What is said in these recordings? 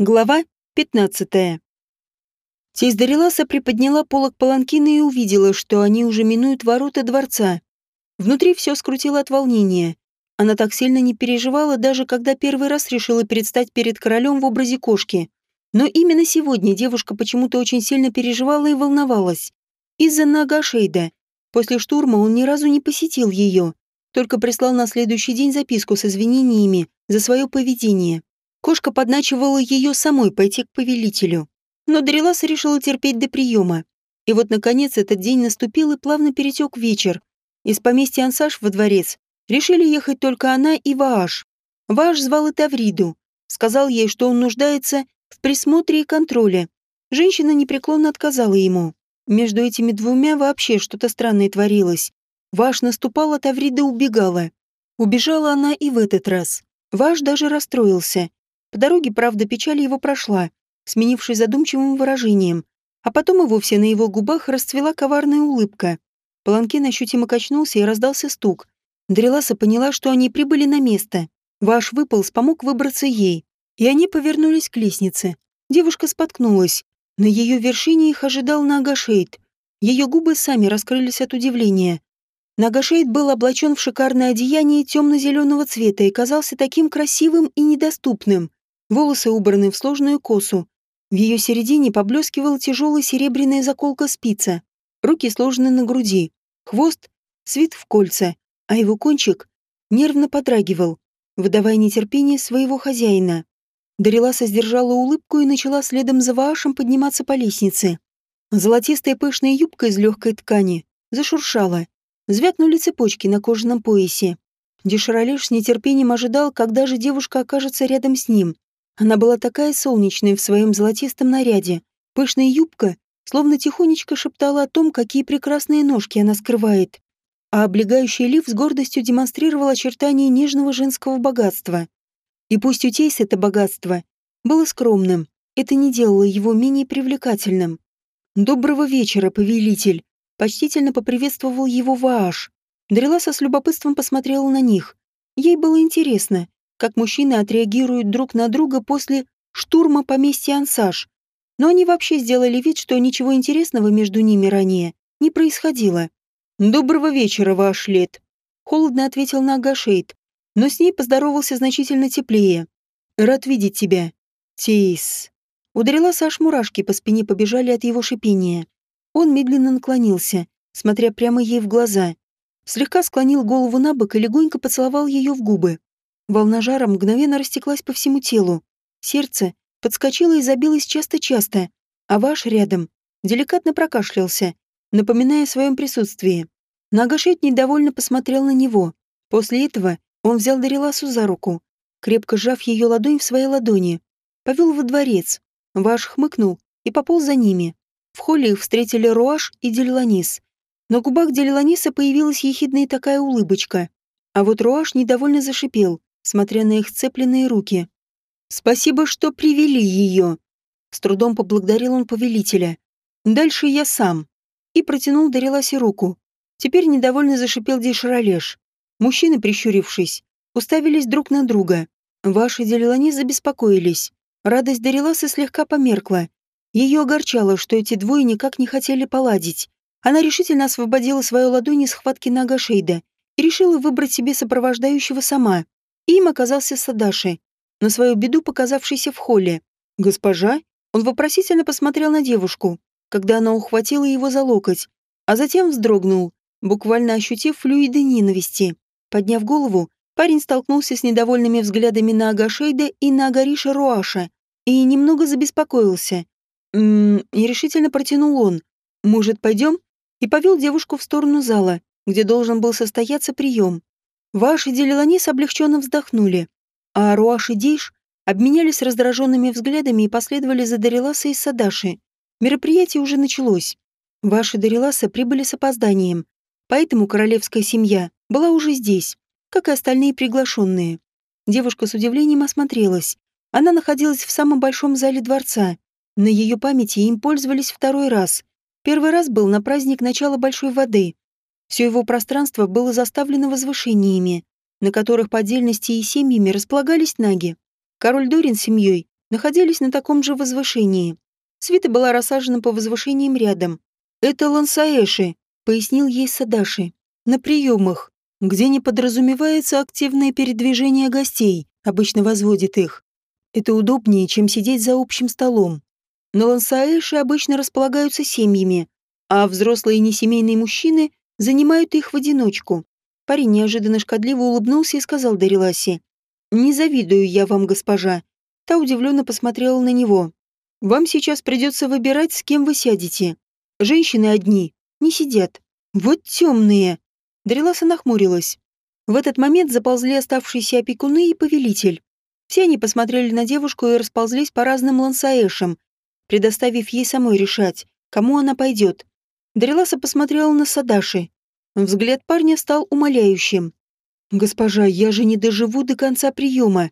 Глава 15. Тесть Дариласа приподняла полок паланкина и увидела, что они уже минуют ворота дворца. Внутри все скрутило от волнения. Она так сильно не переживала, даже когда первый раз решила предстать перед королем в образе кошки. Но именно сегодня девушка почему-то очень сильно переживала и волновалась. Из-за Нагашейда. После штурма он ни разу не посетил ее, только прислал на следующий день записку с извинениями за свое поведение. Кошка подначивала ее самой пойти к повелителю. Но Дариласа решила терпеть до приема. И вот, наконец, этот день наступил и плавно перетек вечер. Из поместья Ансаш во дворец решили ехать только она и Вааш. Вааш звал и Тавриду. Сказал ей, что он нуждается в присмотре и контроле. Женщина непреклонно отказала ему. Между этими двумя вообще что-то странное творилось. Ваш наступала, Таврида убегала. Убежала она и в этот раз. Ваш даже расстроился. По дороге, правда, печаль его прошла, сменившись задумчивым выражением, а потом и вовсе на его губах расцвела коварная улыбка. Паланкин ощутимо качнулся и раздался стук. Дреласа поняла, что они прибыли на место. Ваш выполз помог выбраться ей, и они повернулись к лестнице. Девушка споткнулась. На ее вершине их ожидал Нагашейд. Ее губы сами раскрылись от удивления. Нагашейд был облачен в шикарное одеяние темно-зеленого цвета и казался таким красивым и недоступным волосы убраны в сложную косу. В ее середине поблескивала тяжелая серебряная заколка спица, руки сложены на груди, хвост свит в кольца, а его кончик нервно подрагивал, выдавая нетерпение своего хозяина. Дариласа сдержала улыбку и начала следом за Ваашем подниматься по лестнице. Золотистая пышная юбка из легкой ткани зашуршала. Звякнули цепочки на кожаном поясе. Деширалеш с нетерпением ожидал, когда же девушка окажется рядом с ним. Она была такая солнечная в своем золотистом наряде. Пышная юбка словно тихонечко шептала о том, какие прекрасные ножки она скрывает. А облегающий лиф с гордостью демонстрировал очертания нежного женского богатства. И пусть у Тейс это богатство было скромным, это не делало его менее привлекательным. «Доброго вечера, повелитель!» Почтительно поприветствовал его Вааш. Дреласа с любопытством посмотрела на них. Ей было интересно, как мужчины отреагируют друг на друга после штурма поместья Ансаж. Но они вообще сделали вид, что ничего интересного между ними ранее не происходило. «Доброго вечера, ваш лет», — холодно ответил Нагашейд, но с ней поздоровался значительно теплее. «Рад видеть тебя, Тейс». Ударила Саш мурашки, по спине побежали от его шипения. Он медленно наклонился, смотря прямо ей в глаза. Слегка склонил голову на бок и легонько поцеловал ее в губы. Волна жара мгновенно растеклась по всему телу. Сердце подскочило и забилось часто-часто, а ваш рядом деликатно прокашлялся, напоминая о своем присутствии. Нагашет недовольно посмотрел на него. После этого он взял Дариласу за руку, крепко сжав ее ладонь в своей ладони. Повел во дворец. Ваш хмыкнул и пополз за ними. В холле их встретили Руаш и Делиланис. На губах Делиланиса появилась ехидная такая улыбочка. А вот Руаш недовольно зашипел, смотря на их цепленные руки. «Спасибо, что привели ее!» С трудом поблагодарил он повелителя. «Дальше я сам». И протянул Дариласе руку. Теперь недовольно зашипел Деширалеш. Мужчины, прищурившись, уставились друг на друга. Ваши Делилани забеспокоились. Радость Дариласы слегка померкла. Ее огорчало, что эти двое никак не хотели поладить. Она решительно освободила свою ладонь из схватки Нага Шейда и решила выбрать себе сопровождающего сама. Им оказался Садаши, на свою беду показавшийся в холле. «Госпожа?» Он вопросительно посмотрел на девушку, когда она ухватила его за локоть, а затем вздрогнул, буквально ощутив флюиды ненависти. Подняв голову, парень столкнулся с недовольными взглядами на Агашейда и на Агариша Руаша и немного забеспокоился. «Ммм...» — нерешительно протянул он. «Может, пойдем?» И повел девушку в сторону зала, где должен был состояться прием. Ваши Делиланис облегченно вздохнули, а Руаш и Дейш обменялись раздраженными взглядами и последовали за Дариласа и Садаши. Мероприятие уже началось. Ваши Дариласа прибыли с опозданием, поэтому королевская семья была уже здесь, как и остальные приглашенные. Девушка с удивлением осмотрелась. Она находилась в самом большом зале дворца. На ее памяти им пользовались второй раз. Первый раз был на праздник начала Большой воды, все его пространство было заставлено возвышениями, на которых по отдельности и семьями располагались наги. Король Дорин с семьей находились на таком же возвышении. Свита была рассажена по возвышениям рядом. «Это лансаэши», — пояснил ей Садаши. «На приемах, где не подразумевается активное передвижение гостей, обычно возводят их. Это удобнее, чем сидеть за общим столом. На лансаэши обычно располагаются семьями, а взрослые несемейные мужчины занимают их в одиночку. Парень неожиданно шкодливо улыбнулся и сказал Дариласе. «Не завидую я вам, госпожа». Та удивленно посмотрела на него. «Вам сейчас придется выбирать, с кем вы сядете. Женщины одни, не сидят. Вот темные». Дариласа нахмурилась. В этот момент заползли оставшиеся опекуны и повелитель. Все они посмотрели на девушку и расползлись по разным лансаэшам, предоставив ей самой решать, кому она пойдет. Дариласа посмотрела на Садаши. Взгляд парня стал умоляющим. «Госпожа, я же не доживу до конца приема».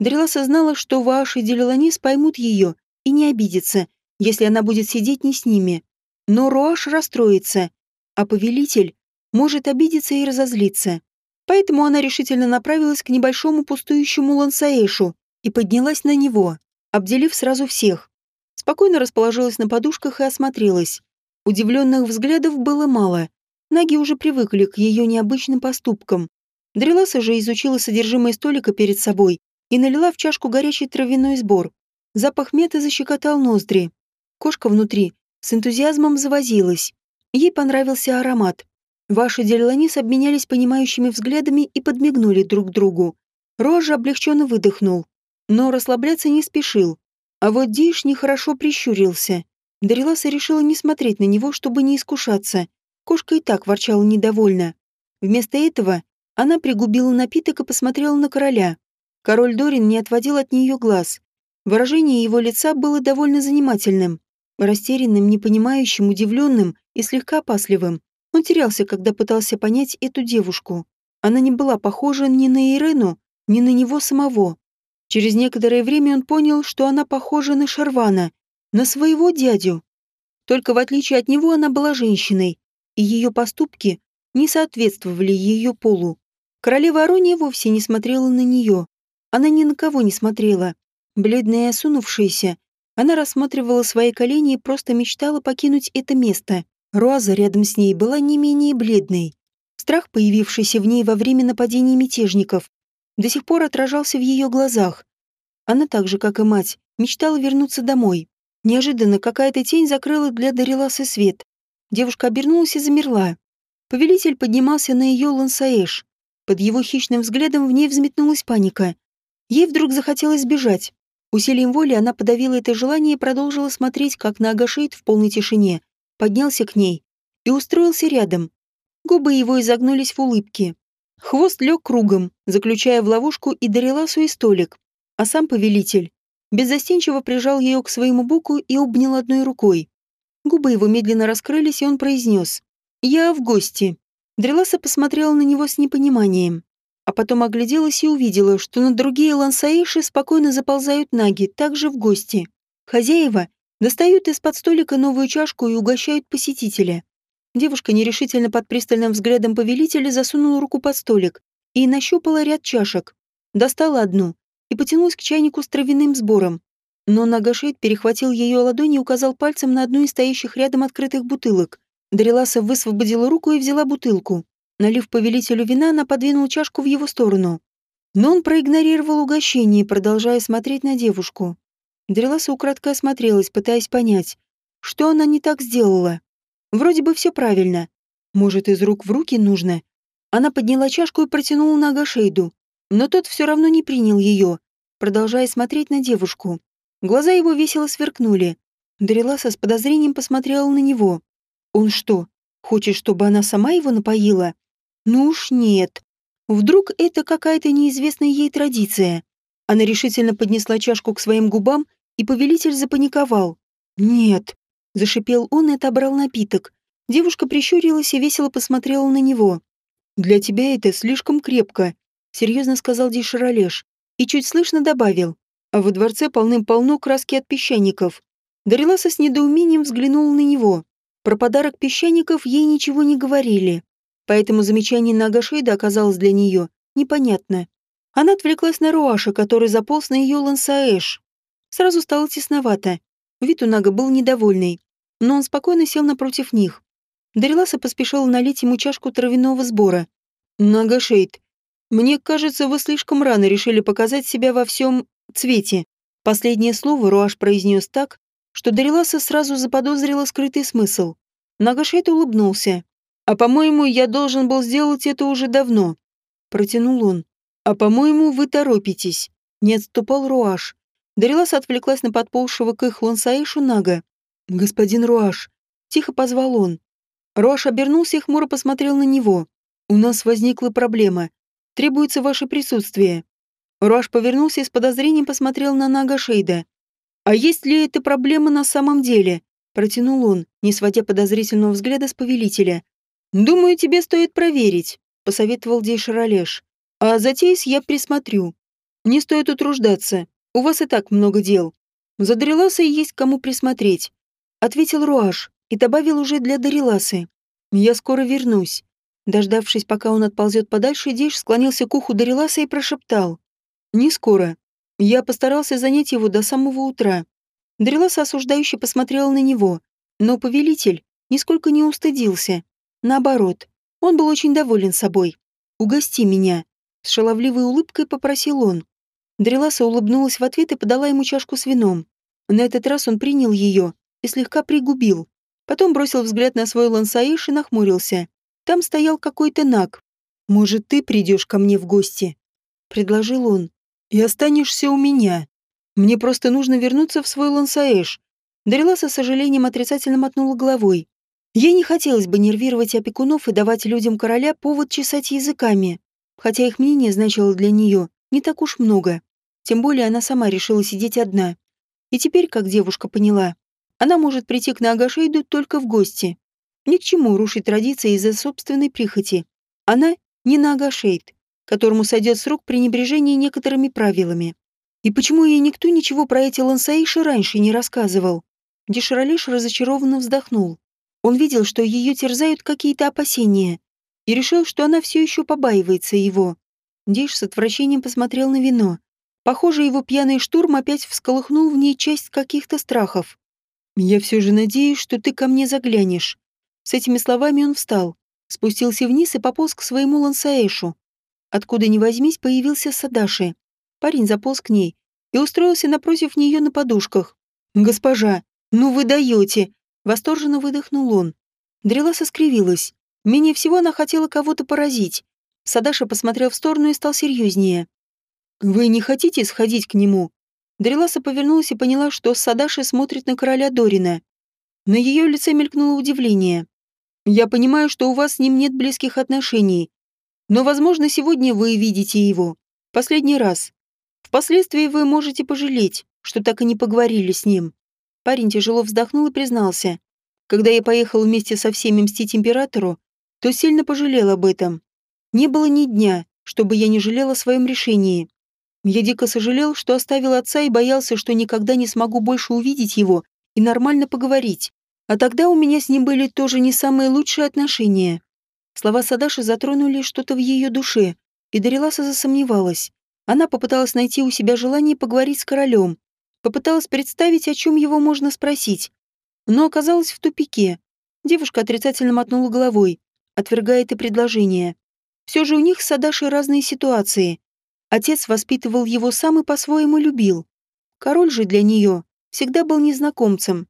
Дариласа знала, что Вааш и Делеланис поймут ее и не обидятся, если она будет сидеть не с ними. Но Руаш расстроится, а повелитель может обидеться и разозлиться. Поэтому она решительно направилась к небольшому пустующему лансаэшу и поднялась на него, обделив сразу всех. Спокойно расположилась на подушках и осмотрелась. Удивленных взглядов было мало. Наги уже привыкли к ее необычным поступкам. Дреласа же изучила содержимое столика перед собой и налила в чашку горячий травяной сбор. Запах меты защекотал ноздри. Кошка внутри с энтузиазмом завозилась. Ей понравился аромат. Ваши Деланис обменялись понимающими взглядами и подмигнули друг другу. Рожа облегченно выдохнул, но расслабляться не спешил. А вот Диш нехорошо прищурился. Дариласа решила не смотреть на него, чтобы не искушаться. Кошка и так ворчала недовольно. Вместо этого она пригубила напиток и посмотрела на короля. Король Дорин не отводил от нее глаз. Выражение его лица было довольно занимательным. Растерянным, непонимающим, удивленным и слегка опасливым. Он терялся, когда пытался понять эту девушку. Она не была похожа ни на Ирену, ни на него самого. Через некоторое время он понял, что она похожа на Шарвана, на своего дядю. Только в отличие от него она была женщиной, и ее поступки не соответствовали ее полу. Королева Арония вовсе не смотрела на нее. Она ни на кого не смотрела. Бледная и осунувшаяся, она рассматривала свои колени и просто мечтала покинуть это место. Руаза рядом с ней была не менее бледной. Страх, появившийся в ней во время нападения мятежников, до сих пор отражался в ее глазах. Она так же, как и мать, мечтала вернуться домой. Неожиданно какая-то тень закрыла для Дариласы свет. Девушка обернулась и замерла. Повелитель поднимался на ее лансаэш. Под его хищным взглядом в ней взметнулась паника. Ей вдруг захотелось бежать. Усилием воли она подавила это желание и продолжила смотреть, как наагашейд в полной тишине поднялся к ней и устроился рядом. Губы его изогнулись в улыбке. Хвост лег кругом, заключая в ловушку и Дариласу и столик. А сам повелитель беззастенчиво прижал ее к своему боку и обнял одной рукой. Губы его медленно раскрылись, и он произнес «Я в гости». Дреласа посмотрела на него с непониманием, а потом огляделась и увидела, что на другие лансаиши спокойно заползают наги, также в гости. Хозяева достают из-под столика новую чашку и угощают посетителя. Девушка нерешительно под пристальным взглядом повелителя засунула руку под столик и нащупала ряд чашек. Достала одну и потянулась к чайнику с травяным сбором. Но Нагашейд перехватил ее ладонь и указал пальцем на одну из стоящих рядом открытых бутылок. Дариласа высвободила руку и взяла бутылку. Налив повелителю вина, она подвинула чашку в его сторону. Но он проигнорировал угощение, продолжая смотреть на девушку. Дариласа украдко осмотрелась, пытаясь понять, что она не так сделала. Вроде бы все правильно. Может, из рук в руки нужно? Она подняла чашку и протянула на но тот все равно не принял ее, продолжая смотреть на девушку. Глаза его весело сверкнули. Дариласа с подозрением посмотрела на него. Он что, хочет, чтобы она сама его напоила? Ну уж нет. Вдруг это какая-то неизвестная ей традиция. Она решительно поднесла чашку к своим губам, и повелитель запаниковал. «Нет», — зашипел он и отобрал напиток. Девушка прищурилась и весело посмотрела на него. «Для тебя это слишком крепко», серьезно сказал Дишаролеш и чуть слышно добавил, а во дворце полным-полно краски от песчаников. Дариласа с недоумением взглянула на него. Про подарок песчаников ей ничего не говорили, поэтому замечание наагашейда оказалось для нее непонятно. Она отвлеклась на Руаша, который заполз на ее лансаэш. Сразу стало тесновато. Вид у Нага был недовольный, но он спокойно сел напротив них. Дариласа поспешила налить ему чашку травяного сбора. «Наагашейд, мне кажется, вы слишком рано решили показать себя во всем цвете». Последнее слово Руаш произнес так, что Дариласа сразу заподозрила скрытый смысл. Нагашейт улыбнулся. «А по-моему, я должен был сделать это уже давно», — протянул он. «А по-моему, вы торопитесь», — не отступал Руаш. Дариласа отвлеклась на подползшего к их лансаишу Нага. «Господин Руаш», — тихо позвал он. Руаш обернулся и хмуро посмотрел на него. «У нас возникла проблема. Требуется ваше присутствие». Руаш повернулся и с подозрением посмотрел на Нага Шейда. «А есть ли эта проблема на самом деле?» Протянул он, не сводя подозрительного взгляда с повелителя. «Думаю, тебе стоит проверить», — посоветовал Дейшаролеш. «А затеясь я присмотрю. Не стоит утруждаться. У вас и так много дел. За Дариласой есть кому присмотреть», — ответил Руаш и добавил уже для Дариласы. «Я скоро вернусь». Дождавшись, пока он отползет подальше, Дейш склонился к уху Дариласа и прошептал. «Не скоро. Я постарался занять его до самого утра. Дреласа осуждающе посмотрела на него, но повелитель нисколько не устыдился. Наоборот, он был очень доволен собой. «Угости меня», — с шаловливой улыбкой попросил он. Дреласа улыбнулась в ответ и подала ему чашку с вином. На этот раз он принял ее и слегка пригубил. Потом бросил взгляд на свой лансаиш и нахмурился. Там стоял какой-то наг. «Может, ты придешь ко мне в гости?» — предложил он. «И останешься у меня». Мне просто нужно вернуться в свой Лансаэш. Дарила со сожалением отрицательно мотнула головой. Ей не хотелось бы нервировать опекунов и давать людям короля повод чесать языками, хотя их мнение значило для нее не так уж много. Тем более она сама решила сидеть одна. И теперь, как девушка поняла, она может прийти к Нагашейду только в гости. Ни к чему рушить традиции из-за собственной прихоти. Она не Нагашейд, которому сойдет с рук пренебрежение некоторыми правилами. И почему ей никто ничего про эти лансаиши раньше не рассказывал? Деширалеш разочарованно вздохнул. Он видел, что ее терзают какие-то опасения, и решил, что она все еще побаивается его. Диш с отвращением посмотрел на вино. Похоже, его пьяный штурм опять всколыхнул в ней часть каких-то страхов. «Я все же надеюсь, что ты ко мне заглянешь». С этими словами он встал, спустился вниз и пополз к своему лансаэшу. Откуда ни возьмись, появился Садаши. Парень заполз к ней и устроился напротив нее на подушках. «Госпожа, ну вы даете!» Восторженно выдохнул он. Дреласа скривилась. Менее всего она хотела кого-то поразить. Садаша посмотрел в сторону и стал серьезнее. «Вы не хотите сходить к нему?» Дреласа повернулась и поняла, что Садаши смотрит на короля Дорина. На ее лице мелькнуло удивление. «Я понимаю, что у вас с ним нет близких отношений, но, возможно, сегодня вы видите его. Последний раз. Впоследствии вы можете пожалеть, что так и не поговорили с ним. Парень тяжело вздохнул и признался. Когда я поехал вместе со всеми мстить императору, то сильно пожалел об этом. Не было ни дня, чтобы я не жалел о своем решении. Я дико сожалел, что оставил отца и боялся, что никогда не смогу больше увидеть его и нормально поговорить. А тогда у меня с ним были тоже не самые лучшие отношения. Слова Садаши затронули что-то в ее душе, и Дариласа засомневалась. Она попыталась найти у себя желание поговорить с королем, попыталась представить, о чем его можно спросить, но оказалась в тупике. Девушка отрицательно мотнула головой, отвергая это предложение. Все же у них с Садашей разные ситуации. Отец воспитывал его сам и по-своему любил. Король же для нее всегда был незнакомцем.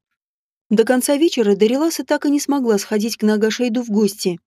До конца вечера Дариласа так и не смогла сходить к Нагашейду в гости.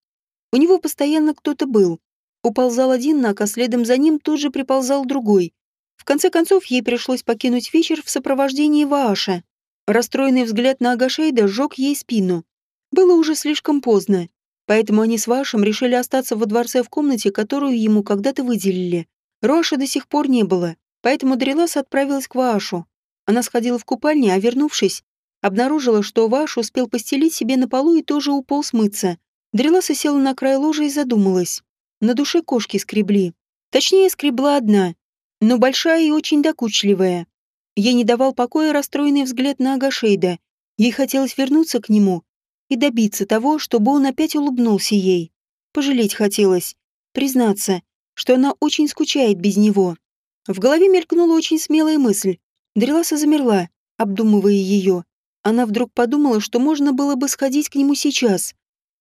У него постоянно кто-то был, Уползал один наг, а следом за ним тут же приползал другой. В конце концов, ей пришлось покинуть вечер в сопровождении Вааша. Расстроенный взгляд на Агашейда сжег ей спину. Было уже слишком поздно, поэтому они с Вашем решили остаться во дворце в комнате, которую ему когда-то выделили. Роша до сих пор не было, поэтому Дрелас отправилась к Ваашу. Она сходила в купальню, а вернувшись, обнаружила, что Ваш успел постелить себе на полу и тоже уполз мыться. Дреласа села на край ложа и задумалась. На душе кошки скребли. Точнее, скребла одна, но большая и очень докучливая. Ей не давал покоя расстроенный взгляд на Агашейда. Ей хотелось вернуться к нему и добиться того, чтобы он опять улыбнулся ей. Пожалеть хотелось, признаться, что она очень скучает без него. В голове мелькнула очень смелая мысль. Дреласа замерла, обдумывая ее. Она вдруг подумала, что можно было бы сходить к нему сейчас.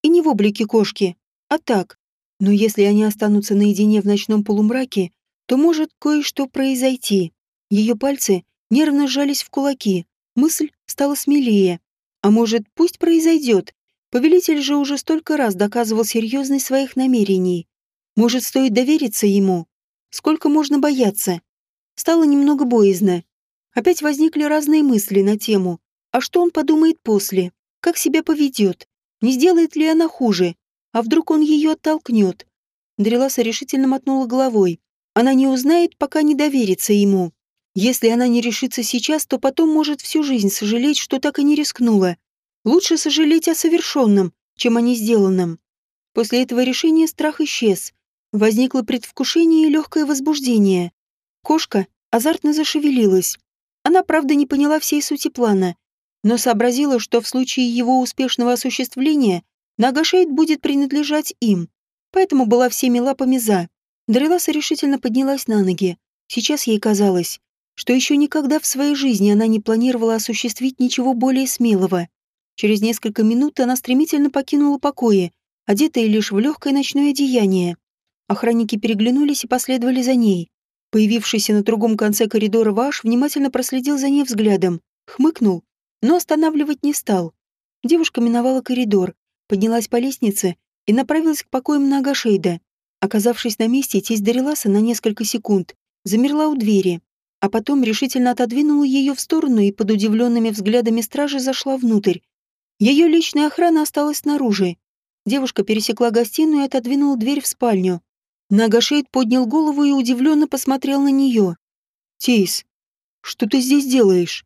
И не в облике кошки, а так. Но если они останутся наедине в ночном полумраке, то может кое-что произойти. Ее пальцы нервно сжались в кулаки. Мысль стала смелее. А может, пусть произойдет. Повелитель же уже столько раз доказывал серьезность своих намерений. Может, стоит довериться ему? Сколько можно бояться? Стало немного боязно. Опять возникли разные мысли на тему. А что он подумает после? Как себя поведет? Не сделает ли она хуже? А вдруг он ее оттолкнет? Дреласа решительно мотнула головой. Она не узнает, пока не доверится ему. Если она не решится сейчас, то потом может всю жизнь сожалеть, что так и не рискнула. Лучше сожалеть о совершенном, чем о несделанном. После этого решения страх исчез. Возникло предвкушение и легкое возбуждение. Кошка азартно зашевелилась. Она, правда, не поняла всей сути плана, но сообразила, что в случае его успешного осуществления Нагашейд будет принадлежать им, поэтому была всеми лапами «за». Дариласа решительно поднялась на ноги. Сейчас ей казалось, что еще никогда в своей жизни она не планировала осуществить ничего более смелого. Через несколько минут она стремительно покинула покои, одетая лишь в легкое ночное одеяние. Охранники переглянулись и последовали за ней. Появившийся на другом конце коридора Ваш внимательно проследил за ней взглядом, хмыкнул, но останавливать не стал. Девушка миновала коридор, поднялась по лестнице и направилась к покоям Нагашейда. Оказавшись на месте, тесть Дариласа на несколько секунд замерла у двери а потом решительно отодвинула ее в сторону и под удивленными взглядами стражи зашла внутрь. Ее личная охрана осталась снаружи. Девушка пересекла гостиную и отодвинула дверь в спальню. Нагашейд поднял голову и удивленно посмотрел на нее. «Тейс, что ты здесь делаешь?»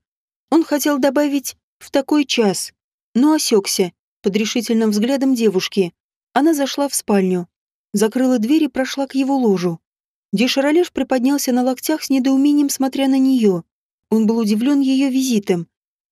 Он хотел добавить «в такой час», но осекся под решительным взглядом девушки. Она зашла в спальню, закрыла дверь и прошла к его ложу. Деширалеш приподнялся на локтях с недоумением, смотря на нее. Он был удивлен ее визитом.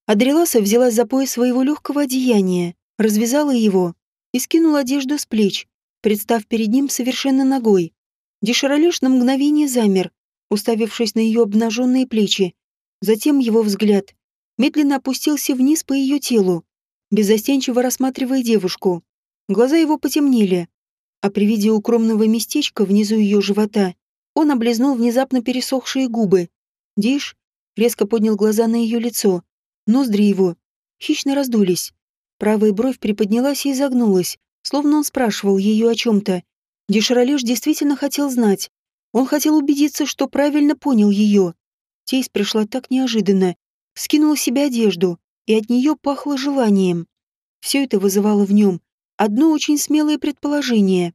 Адреласа взялась за пояс своего легкого одеяния, развязала его и скинула одежду с плеч, представ перед ним совершенно ногой. Деширалеш на мгновение замер, уставившись на ее обнаженные плечи. Затем его взгляд медленно опустился вниз по ее телу, беззастенчиво рассматривая девушку. Глаза его потемнели, а при виде укромного местечка внизу ее живота он облизнул внезапно пересохшие губы. Диш резко поднял глаза на ее лицо. Ноздри его хищно раздулись. Правая бровь приподнялась и изогнулась, словно он спрашивал ее о чем-то. Деширалеш действительно хотел знать. Он хотел убедиться, что правильно понял ее. Тейс пришла так неожиданно. Скинула себе одежду, и от нее пахло желанием. Все это вызывало в нем одно очень смелое предположение.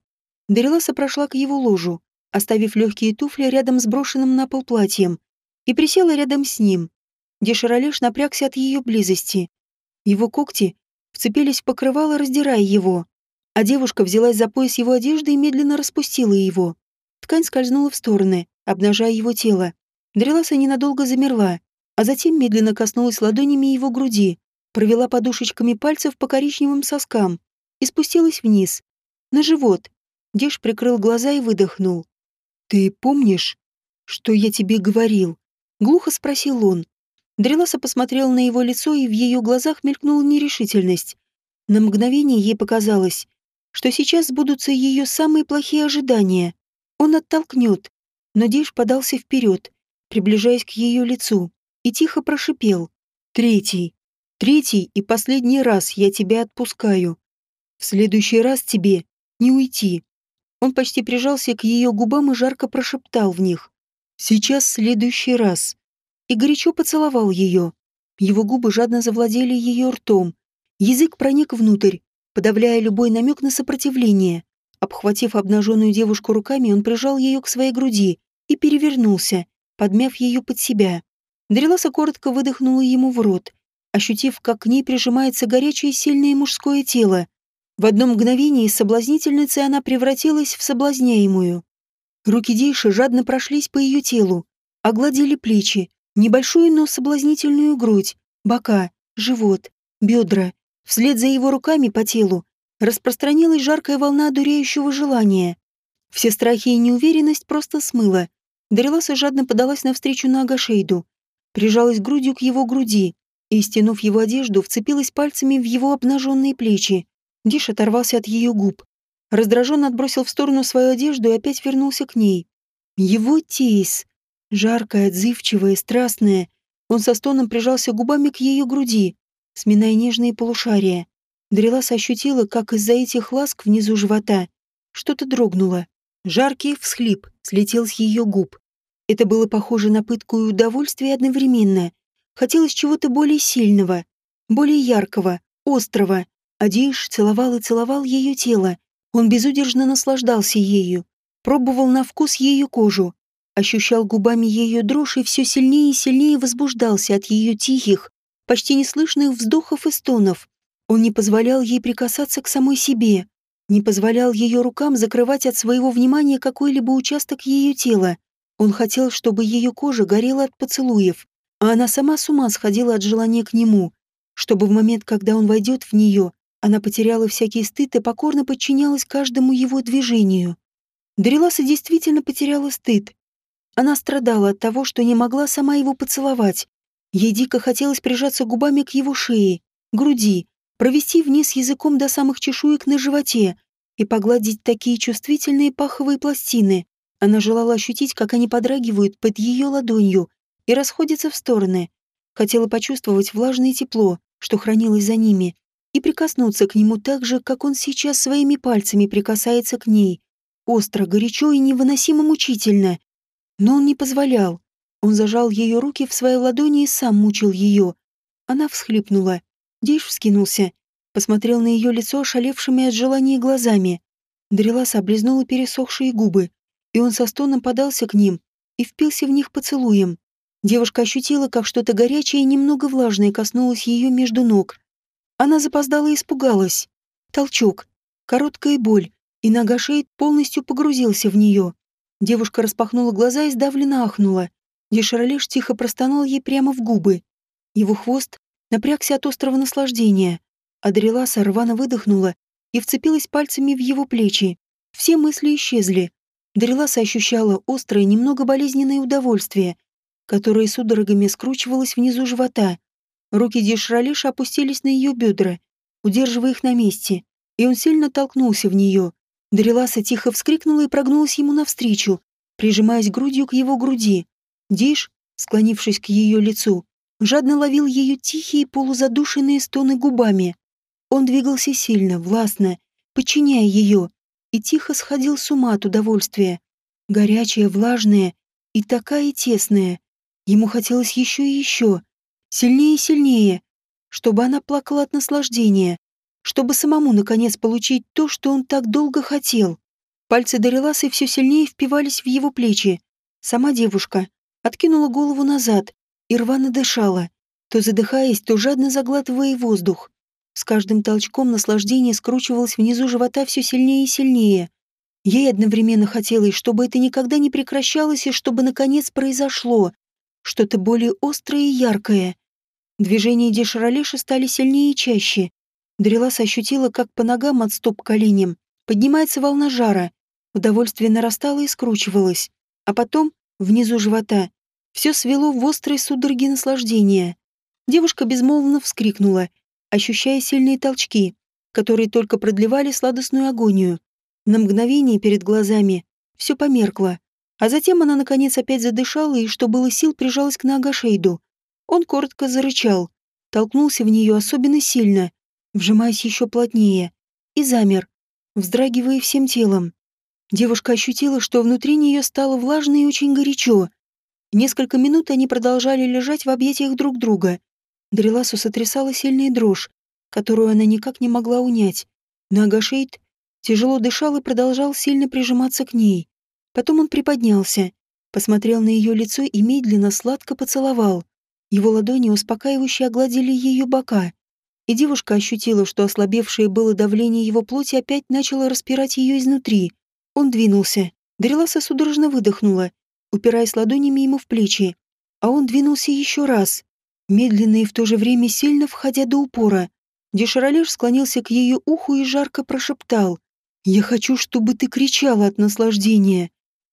Дариласа прошла к его ложу, оставив легкие туфли рядом с брошенным на пол платьем, и присела рядом с ним. Деширалеш напрягся от ее близости. Его когти вцепились в покрывало, раздирая его, а девушка взялась за пояс его одежды и медленно распустила его. Ткань скользнула в стороны, обнажая его тело. Дреласа ненадолго замерла, а затем медленно коснулась ладонями его груди, провела подушечками пальцев по коричневым соскам и спустилась вниз, на живот. Деш прикрыл глаза и выдохнул. «Ты помнишь, что я тебе говорил?» — глухо спросил он. Дреласа посмотрела на его лицо, и в ее глазах мелькнула нерешительность. На мгновение ей показалось, что сейчас сбудутся ее самые плохие ожидания. Он оттолкнет, но Диш подался вперед, приближаясь к ее лицу, и тихо прошипел. «Третий, третий и последний раз я тебя отпускаю. В следующий раз тебе не уйти. Он почти прижался к ее губам и жарко прошептал в них. «Сейчас следующий раз». И горячо поцеловал ее. Его губы жадно завладели ее ртом. Язык проник внутрь, подавляя любой намек на сопротивление. Обхватив обнаженную девушку руками, он прижал ее к своей груди и перевернулся, подмяв ее под себя. Дреласа коротко выдохнула ему в рот, ощутив, как к ней прижимается горячее сильное мужское тело. В одно мгновение из соблазнительницы она превратилась в соблазняемую. Руки Дейши жадно прошлись по ее телу, огладили плечи, небольшую, но соблазнительную грудь, бока, живот, бедра. Вслед за его руками по телу распространилась жаркая волна одуряющего желания. Все страхи и неуверенность просто смыла. Дариласа жадно подалась навстречу на Агашейду. Прижалась грудью к его груди и, стянув его одежду, вцепилась пальцами в его обнаженные плечи. Диш оторвался от ее губ. Раздраженно отбросил в сторону свою одежду и опять вернулся к ней. Его тейс. Жаркая, отзывчивая, страстная. Он со стоном прижался губами к ее груди, сминая нежные полушария. Дрелас ощутила, как из-за этих ласк внизу живота что-то дрогнуло. Жаркий всхлип слетел с ее губ. Это было похоже на пытку и удовольствие одновременно. Хотелось чего-то более сильного, более яркого, острого. Адиш целовал и целовал ее тело. Он безудержно наслаждался ею, пробовал на вкус ее кожу, ощущал губами ее дрожь и все сильнее и сильнее возбуждался от ее тихих, почти неслышных вздохов и стонов. Он не позволял ей прикасаться к самой себе, не позволял ее рукам закрывать от своего внимания какой-либо участок ее тела. Он хотел, чтобы ее кожа горела от поцелуев, а она сама с ума сходила от желания к нему, чтобы в момент, когда он войдет в нее, она потеряла всякий стыд и покорно подчинялась каждому его движению. Дариласа действительно потеряла стыд. Она страдала от того, что не могла сама его поцеловать. Ей дико хотелось прижаться губами к его шее, груди, провести вниз языком до самых чешуек на животе и погладить такие чувствительные паховые пластины. Она желала ощутить, как они подрагивают под ее ладонью и расходятся в стороны. Хотела почувствовать влажное тепло, что хранилось за ними, и прикоснуться к нему так же, как он сейчас своими пальцами прикасается к ней. Остро, горячо и невыносимо мучительно. Но он не позволял. Он зажал ее руки в своей ладони и сам мучил ее. Она всхлипнула. Дейш вскинулся, посмотрел на ее лицо ошалевшими от желания глазами. Дреласа облизнула пересохшие губы, и он со стоном подался к ним и впился в них поцелуем. Девушка ощутила, как что-то горячее и немного влажное коснулось ее между ног. Она запоздала и испугалась. Толчок, короткая боль, и нога шеи полностью погрузился в нее. Девушка распахнула глаза и сдавленно ахнула. Деширалеш тихо простонал ей прямо в губы. Его хвост напрягся от острого наслаждения. Адреласа рвано выдохнула и вцепилась пальцами в его плечи. Все мысли исчезли. Дреласа ощущала острое, немного болезненное удовольствие, которое судорогами скручивалось внизу живота. Руки Дешралиша опустились на ее бедра, удерживая их на месте, и он сильно толкнулся в нее. Дариласа тихо вскрикнула и прогнулась ему навстречу, прижимаясь грудью к его груди. Диш, склонившись к ее лицу, жадно ловил ее тихие полузадушенные стоны губами. Он двигался сильно, властно, подчиняя ее, и тихо сходил с ума от удовольствия. Горячая, влажная и такая тесная. Ему хотелось еще и еще сильнее и сильнее, чтобы она плакала от наслаждения, чтобы самому, наконец, получить то, что он так долго хотел. Пальцы Дариласы все сильнее впивались в его плечи. Сама девушка откинула голову назад и рвано дышала, то задыхаясь, то жадно заглатывая воздух. С каждым толчком наслаждение скручивалось внизу живота все сильнее и сильнее. Ей одновременно хотелось, чтобы это никогда не прекращалось и чтобы наконец произошло что-то более острое и яркое. Движения Деширалеша стали сильнее и чаще. Дрелас ощутила, как по ногам от стоп коленям поднимается волна жара. Удовольствие нарастало и скручивалось. А потом, внизу живота, все свело в острые судороги наслаждения. Девушка безмолвно вскрикнула, ощущая сильные толчки, которые только продлевали сладостную агонию. На мгновение перед глазами все померкло, а затем она наконец опять задышала и, что было сил, прижалась к Нагашейду. Он коротко зарычал, толкнулся в нее особенно сильно, вжимаясь еще плотнее, и замер, вздрагивая всем телом. Девушка ощутила, что внутри нее стало влажно и очень горячо. Несколько минут они продолжали лежать в объятиях друг друга. Дреласу сотрясала сильная дрожь, которую она никак не могла унять. Нагашейд тяжело дышал и продолжал сильно прижиматься к ней. Потом он приподнялся, посмотрел на ее лицо и медленно сладко поцеловал. Его ладони успокаивающе огладили ее бока, и девушка ощутила, что ослабевшее было давление его плоти опять начало распирать ее изнутри. Он двинулся. Дариласа судорожно выдохнула, упираясь ладонями ему в плечи. А он двинулся еще раз, медленно и в то же время сильно входя до упора. Деширалеш склонился к ее уху и жарко прошептал. «Я хочу, чтобы ты кричала от наслаждения».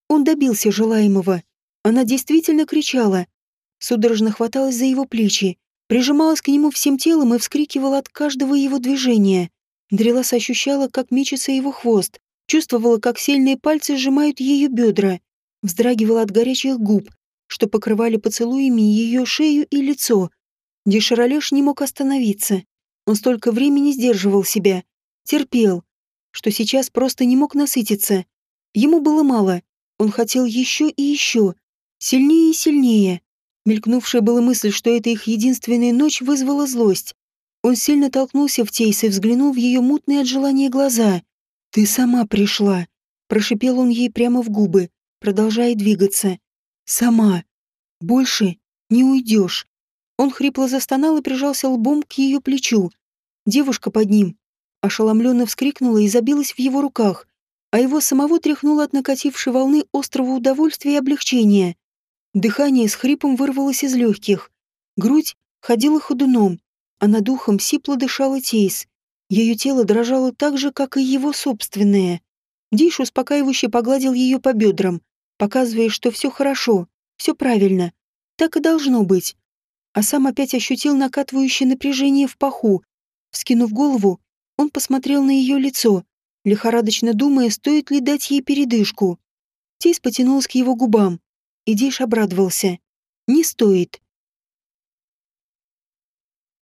Он добился желаемого. Она действительно кричала, судорожно хваталась за его плечи, прижималась к нему всем телом и вскрикивала от каждого его движения. Дрелас ощущала, как мечется его хвост, чувствовала, как сильные пальцы сжимают ее бедра, вздрагивала от горячих губ, что покрывали поцелуями ее шею и лицо. Деширалеш не мог остановиться. Он столько времени сдерживал себя, терпел, что сейчас просто не мог насытиться. Ему было мало, он хотел еще и еще, сильнее и сильнее. Мелькнувшая была мысль, что это их единственная ночь вызвала злость. Он сильно толкнулся в Тейс и взглянул в ее мутные от желания глаза. «Ты сама пришла», — прошипел он ей прямо в губы, продолжая двигаться. «Сама. Больше не уйдешь». Он хрипло застонал и прижался лбом к ее плечу. Девушка под ним ошеломленно вскрикнула и забилась в его руках, а его самого тряхнуло от накатившей волны острого удовольствия и облегчения. Дыхание с хрипом вырвалось из легких. Грудь ходила ходуном, а над ухом сипло дышала Тейс. Ее тело дрожало так же, как и его собственное. Диш успокаивающе погладил ее по бедрам, показывая, что все хорошо, все правильно. Так и должно быть. А сам опять ощутил накатывающее напряжение в паху. Вскинув голову, он посмотрел на ее лицо, лихорадочно думая, стоит ли дать ей передышку. Тейс потянулась к его губам, и Дейш обрадовался. «Не стоит.